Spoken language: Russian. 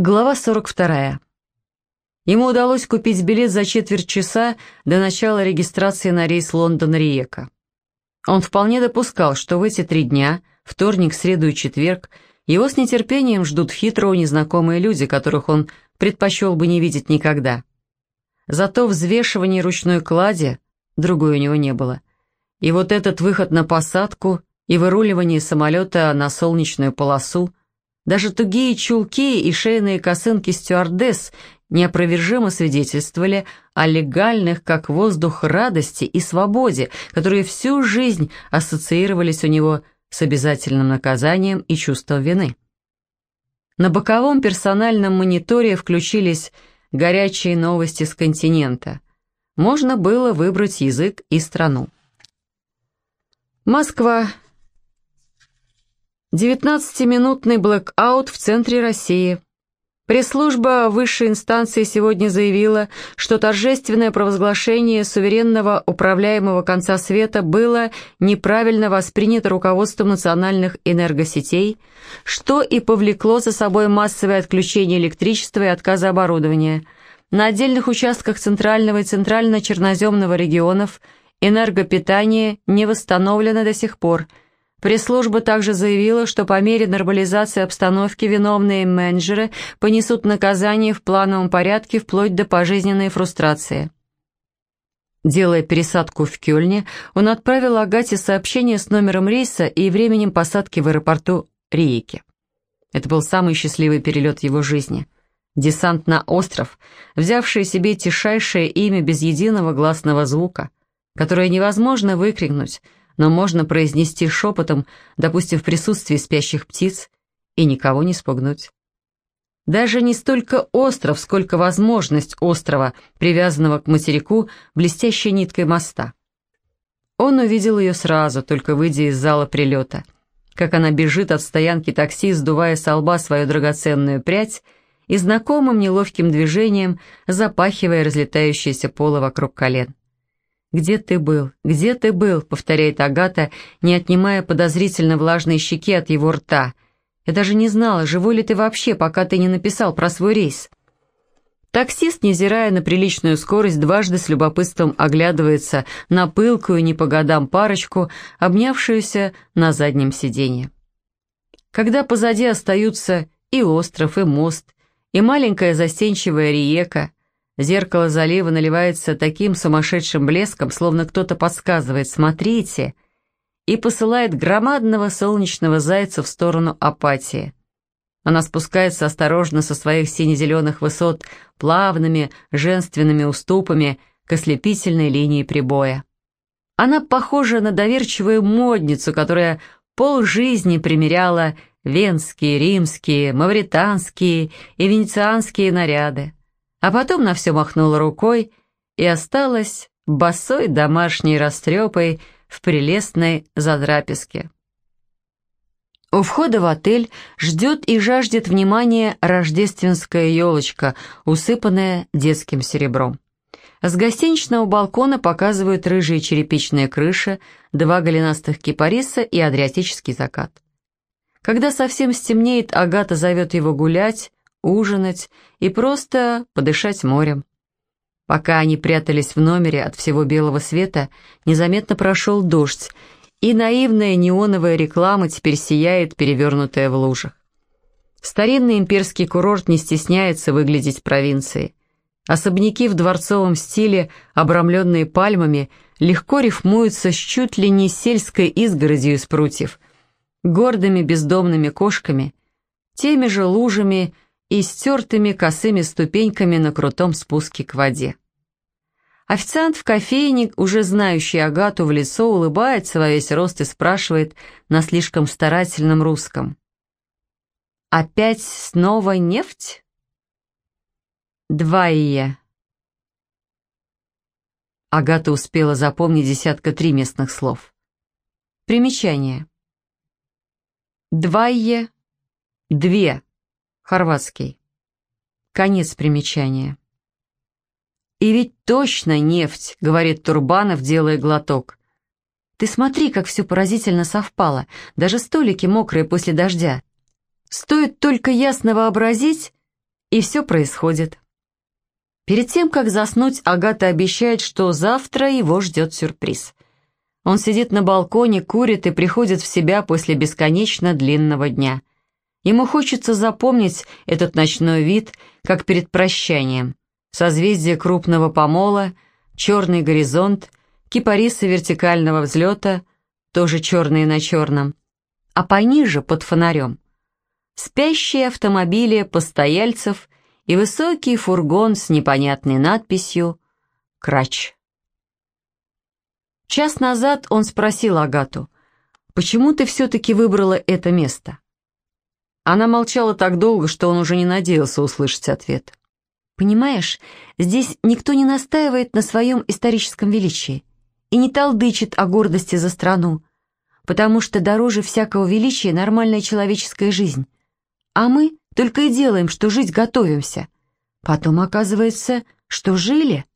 Глава 42. Ему удалось купить билет за четверть часа до начала регистрации на рейс Лондон-Риека. Он вполне допускал, что в эти три дня, вторник, среду и четверг, его с нетерпением ждут хитро незнакомые люди, которых он предпочел бы не видеть никогда. Зато взвешивание ручной клади другой у него не было. И вот этот выход на посадку и выруливание самолета на солнечную полосу даже тугие чулки и шейные косынки стюардесс неопровержимо свидетельствовали о легальных, как воздух, радости и свободе, которые всю жизнь ассоциировались у него с обязательным наказанием и чувством вины. На боковом персональном мониторе включились горячие новости с континента. Можно было выбрать язык и страну. Москва, 19-минутный блэкаут в центре России. Пресс-служба высшей инстанции сегодня заявила, что торжественное провозглашение суверенного управляемого конца света было неправильно воспринято руководством национальных энергосетей, что и повлекло за собой массовое отключение электричества и отказ оборудования. На отдельных участках центрального и центрально-черноземного регионов энергопитание не восстановлено до сих пор – Пресс-служба также заявила, что по мере нормализации обстановки виновные менеджеры понесут наказание в плановом порядке вплоть до пожизненной фрустрации. Делая пересадку в Кёльне, он отправил Агате сообщение с номером рейса и временем посадки в аэропорту Риеки. Это был самый счастливый перелет его жизни. Десант на остров, взявший себе тишайшее имя без единого гласного звука, которое невозможно выкрикнуть – но можно произнести шепотом, допустим, в присутствии спящих птиц, и никого не спугнуть. Даже не столько остров, сколько возможность острова, привязанного к материку блестящей ниткой моста. Он увидел ее сразу, только выйдя из зала прилета. Как она бежит от стоянки такси, сдувая со лба свою драгоценную прядь и знакомым неловким движением запахивая разлетающиеся полы вокруг колен. «Где ты был? Где ты был?» — повторяет Агата, не отнимая подозрительно влажные щеки от его рта. «Я даже не знала, живой ли ты вообще, пока ты не написал про свой рейс». Таксист, невзирая на приличную скорость, дважды с любопытством оглядывается на пылкую не по годам парочку, обнявшуюся на заднем сиденье. Когда позади остаются и остров, и мост, и маленькая застенчивая риека, Зеркало залива наливается таким сумасшедшим блеском, словно кто-то подсказывает «смотрите» и посылает громадного солнечного зайца в сторону апатии. Она спускается осторожно со своих сине-зеленых высот плавными женственными уступами к ослепительной линии прибоя. Она похожа на доверчивую модницу, которая полжизни примеряла венские, римские, мавританские и венецианские наряды а потом на все махнула рукой и осталась босой домашней растрепой в прелестной задраписке. У входа в отель ждет и жаждет внимания рождественская елочка, усыпанная детским серебром. С гостиничного балкона показывают рыжие черепичные крыши, два голенастых кипариса и адриатический закат. Когда совсем стемнеет, Агата зовет его гулять, ужинать и просто подышать морем. Пока они прятались в номере от всего белого света, незаметно прошел дождь, и наивная неоновая реклама теперь сияет, перевернутая в лужах. Старинный имперский курорт не стесняется выглядеть провинцией. Особняки в дворцовом стиле, обрамленные пальмами, легко рифмуются с чуть ли не сельской изгородью из прутьев, гордыми бездомными кошками, теми же лужами и стертыми косыми ступеньками на крутом спуске к воде. Официант в кофейне, уже знающий Агату в лицо, улыбается во весь рост и спрашивает на слишком старательном русском. «Опять снова нефть?» «Двайе». Агата успела запомнить десятка три местных слов. Примечание. «Двайе» — «две», Хорватский. Конец примечания. «И ведь точно нефть», — говорит Турбанов, делая глоток. «Ты смотри, как все поразительно совпало, даже столики мокрые после дождя. Стоит только ясно вообразить, И все происходит. Перед тем, как заснуть, Агата обещает, что завтра его ждет сюрприз. Он сидит на балконе, курит и приходит в себя после бесконечно длинного дня. Ему хочется запомнить этот ночной вид, как перед прощанием. Созвездие крупного помола, черный горизонт, кипарисы вертикального взлета, тоже черные на черном, а пониже, под фонарем, спящие автомобили постояльцев и высокий фургон с непонятной надписью «Крач». Час назад он спросил Агату, «Почему ты все-таки выбрала это место?» Она молчала так долго, что он уже не надеялся услышать ответ. «Понимаешь, здесь никто не настаивает на своем историческом величии и не толдычит о гордости за страну, потому что дороже всякого величия нормальная человеческая жизнь. А мы только и делаем, что жить готовимся. Потом оказывается, что жили.